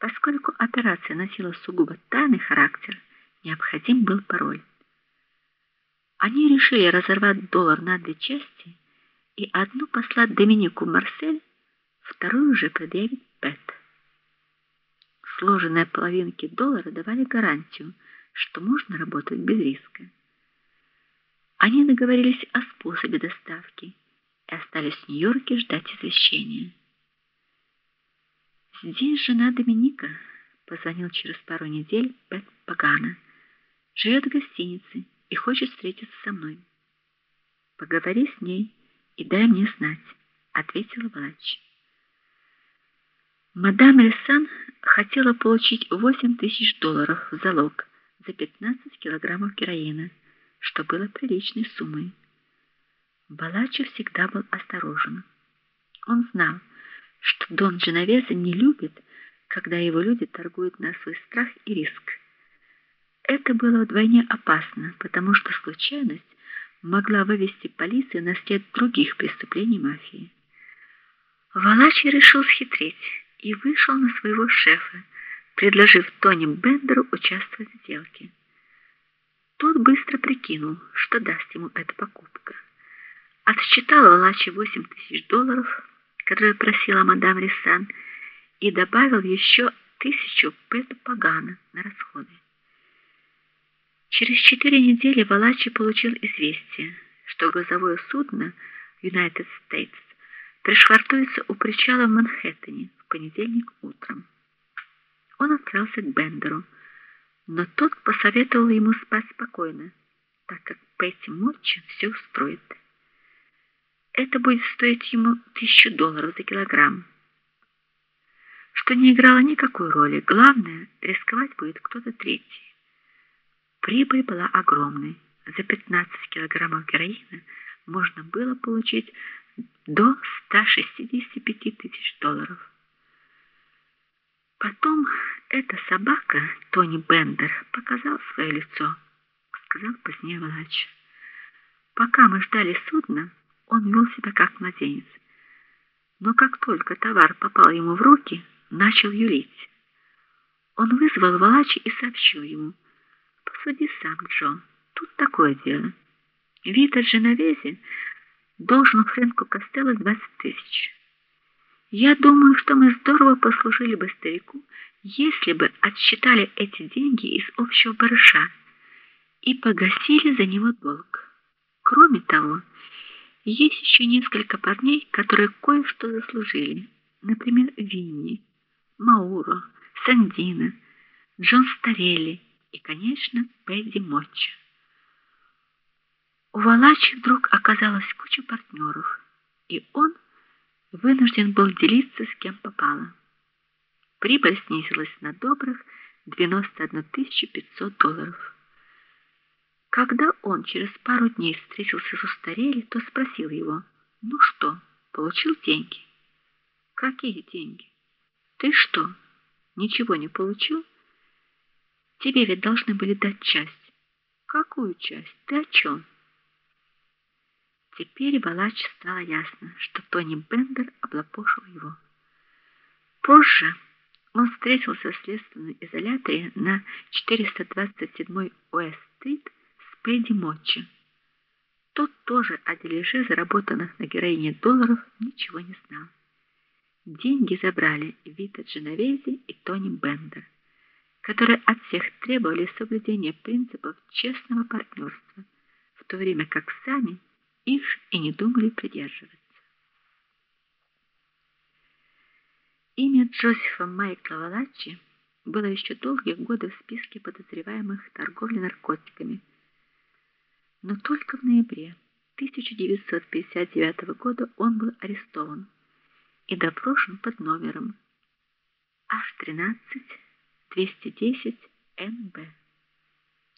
Поскольку операция носила сугубо тайный характер, необходим был пароль. Они решили разорвать доллар на две части и одну послать Доминику Марсель, вторую же предъявить Пэт. Сложенные половинки доллара давали гарантию, что можно работать без риска. Они договорились о способе доставки и остались в Нью-Йорке ждать извещения. Здесь жена Доминика, позвонил через пару недель Пэт Пагана. Живет в гостинице и хочет встретиться со мной. Поговори с ней и дай мне знать, ответила врач. Мадам Лесан хотела получить 8 тысяч долларов в залог за 15 килограммов героина, что было приличной суммой. Балачев всегда был осторожен. Он знал, что Дон Дженовезе не любит, когда его люди торгуют на свой страх и риск. Это было вдвойне опасно, потому что случайность могла вывести полицию на след других преступлений мафии. Валачи решил схитрить и вышел на своего шефа, предложив Тони Бендеру участвовать в сделке. Тот быстро прикинул, что даст ему эта покупка. Отсчитал Валачи 8 тысяч долларов, которую просила мадам Рисан, и добавил еще тысячу пету пагана на расходы. Через четыре недели Валачи получил известие, что грузовое судно United States пришвартуется у причала в Манхэттене в понедельник утром. Он отправился к Бендеру, но тот посоветовал ему спать спокойно, так как Пэтти Мотчи все устроит. Это будет стоить ему тысячу долларов за килограмм. Что не играло никакой роли. Главное, рисковать будет кто-то третий. Прибыль была огромной. За 15 килограммов героина можно было получить до 165 тысяч долларов. Потом эта собака, Тони Бендер, показал свое лицо, сказал позднее Валач. Пока мы ждали судна, он вел себя как младенец. Но как только товар попал ему в руки, начал юлить. Он вызвал Валачи и сообщил ему: "Посуди сам, Джон. Тут такое дело. Витер Женовези должен Фрэнку Костелло 20 тысяч. Я думаю, что мы здорово послужили бы старику, если бы отсчитали эти деньги из общего барыша и погасили за него долг. Кроме того, есть еще несколько парней, которые кое-что заслужили. Например, Винни, Мауро, Сандина, Джон Старелли и, конечно, Пэдди Мочча. У Валачи вдруг оказалась куча партнеров, и он вынужден был делиться с кем попало. Прибыль снизилась на добрых 91 500 долларов. Когда он через пару дней встретился с Устарели, то спросил его: "Ну что, получил деньги?" "Какие деньги? Ты что, ничего не получил? Тебе ведь должны были дать часть. Какую часть? Ты о чем?» Теперь Балач стало ясно, что Тони Бендер облапошил его. Позже он встретился в следственном изоляторе на 427 Уэст-стрит Пэдди Мочи. Тот тоже о дележе заработанных на героине долларов ничего не знал. Деньги забрали Вита Дженовези и Тони Бендер, которые от всех требовали соблюдения принципов честного партнерства, в то время как сами их и не думали придерживаться. Имя Джозефа Майкла Валачи было еще долгие годы в списке подозреваемых в торговле наркотиками но только в ноябре 1959 года он был арестован и допрошен под номером H13 210 НБ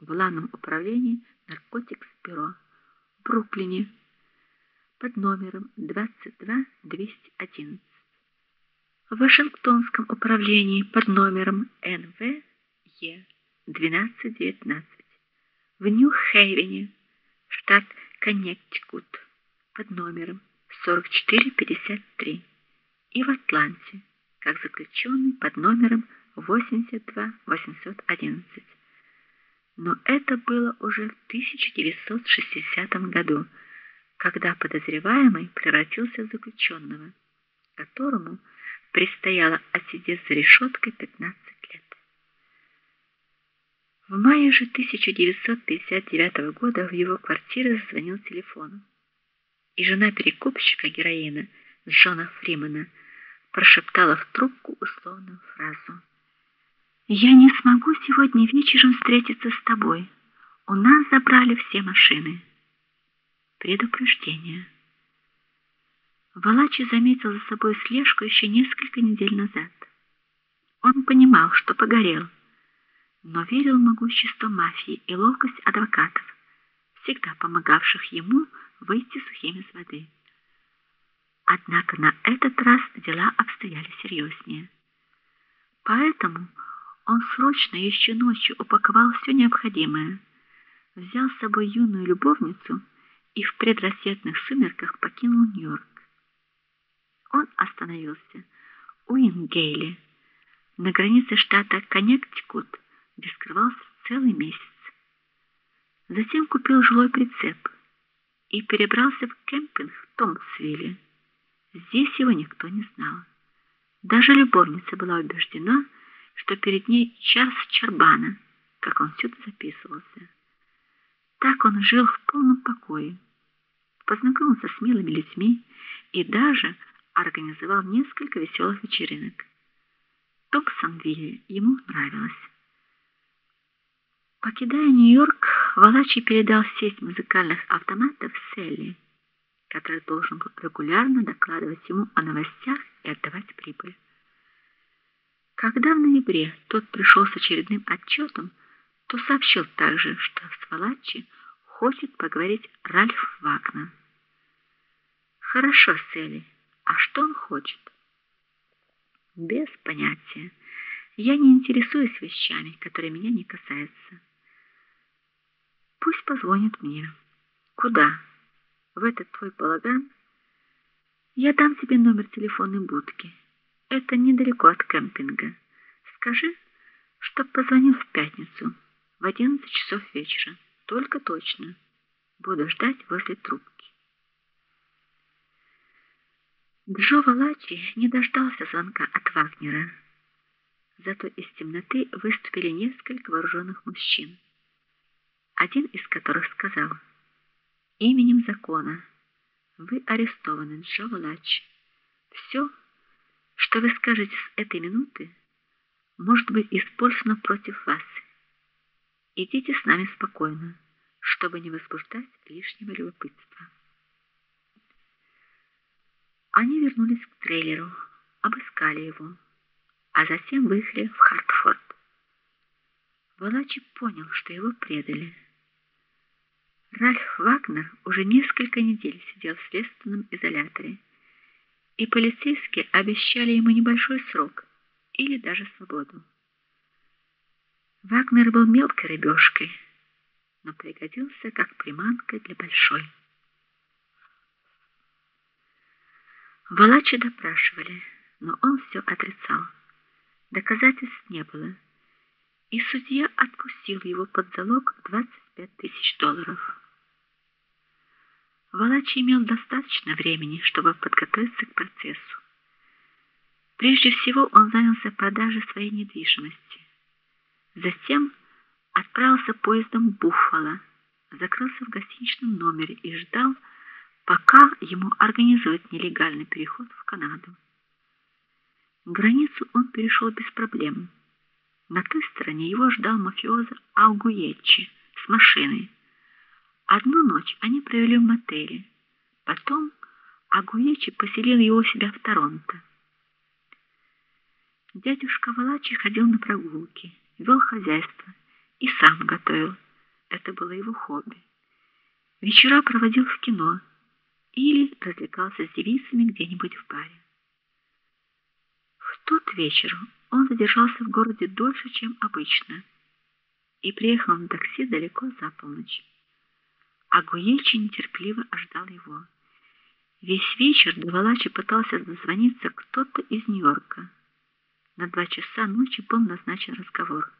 в главном управлении наркотикс-бюро в Бруклине под номером 22211 в Вашингтонском управлении под номером НВ Е 1219 в Нью-Хейвене штат Коннектикут под номером 4453 и в Атланте как заключенный под номером 82811. Но это было уже в 1960 году, когда подозреваемый превратился в заключенного, которому предстояло отсидеть за решеткой 15 лет. В мае же 1959 года в его квартире зазвонил телефон. И жена перекупщика героина Джона Фримена прошептала в трубку условную фразу: "Я не смогу сегодня вечером встретиться с тобой. У нас забрали все машины". Предупреждение. Валачи заметил за собой слежку еще несколько недель назад. Он понимал, что погорел, но верил в могущество мафии и ловкость адвокатов, всегда помогавших ему выйти сухим из воды. Однако на этот раз дела обстояли серьезнее. Поэтому он срочно еще ночью упаковал все необходимое, взял с собой юную любовницу и в предрассветных сумерках покинул Нью-Йорк. Он остановился у Ингейли, на границе штата Коннектикут, где скрывался целый месяц. Затем купил жилой прицеп и перебрался в кемпинг в Томсвилле. Здесь его никто не знал. Даже любовница была убеждена, что перед ней час Чарбана, как он сюда записывался. Так он жил в полном покое. Познакомился с милыми людьми и даже организовал несколько веселых вечеринок. Томпсонвилле ему нравилось. Покидая Нью-Йорк, Валачи передал сеть музыкальных автоматов Селли, который должен был регулярно докладывать ему о новостях и отдавать прибыль. Когда в ноябре тот пришел с очередным отчетом, то сообщил также, что с Валачи хочет поговорить Ральф Вагнер. Хорошо, Селли. А что он хочет? Без понятия. Я не интересуюсь вещами, которые меня не касаются. Пусть позвонит мне. Куда? В этот твой балаган? Я дам тебе номер телефонной будки. Это недалеко от кемпинга. Скажи, чтоб позвонил в пятницу в 11 часов вечера. Только точно. Буду ждать возле трубки. Джо Валачи не дождался звонка от Вагнера. Зато из темноты выступили несколько вооруженных мужчин. Один из которых сказал: "Именем закона вы арестованы, Джо Валачи. Все, что вы скажете с этой минуты, может быть использовано против вас. Идите с нами спокойно, чтобы не возбуждать лишнего любопытства". Они вернулись к трейлеру, обыскали его, а затем выехали в Хартфорд. Валачи понял, что его предали. Ральф Вагнер уже несколько недель сидел в следственном изоляторе, и полицейские обещали ему небольшой срок или даже свободу. Вагнер был мелкой рыбешкой, но пригодился как приманка для большой. Валача допрашивали, но он все отрицал. Доказательств не было. И судья отпустил его под залог 25 тысяч долларов. Валачи имел достаточно времени, чтобы подготовиться к процессу. Прежде всего, он занялся продажей своей недвижимости. Затем отправился поездом в Буффало, закрылся в гостиничном номере и ждал, пока ему организуют нелегальный переход в Канаду. Границу он перешел без проблем. На той стороне его ждал мафиоза Аугуеччи с машиной. Одну ночь они провели в мотеле. Потом Агуечи поселил его у себя в Торонто. Дядюшка Валачи ходил на прогулки, вел хозяйство и сам готовил. Это было его хобби. Вечера проводил в кино или развлекался с девицами где-нибудь в баре. В тот вечер он задержался в городе дольше, чем обычно, и приехал на такси далеко за полночь. А Гуельчи нетерпеливо ожидал его. Весь вечер Давалачи пытался дозвониться кто-то из Нью-Йорка, На два часа ночи был назначен разговор.